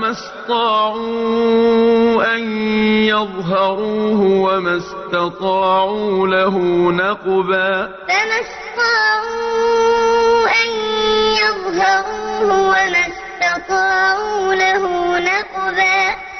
فما استطاعوا أن يظهروه وما استطاعوا له نقبا فما استطاعوا أن يظهروه وما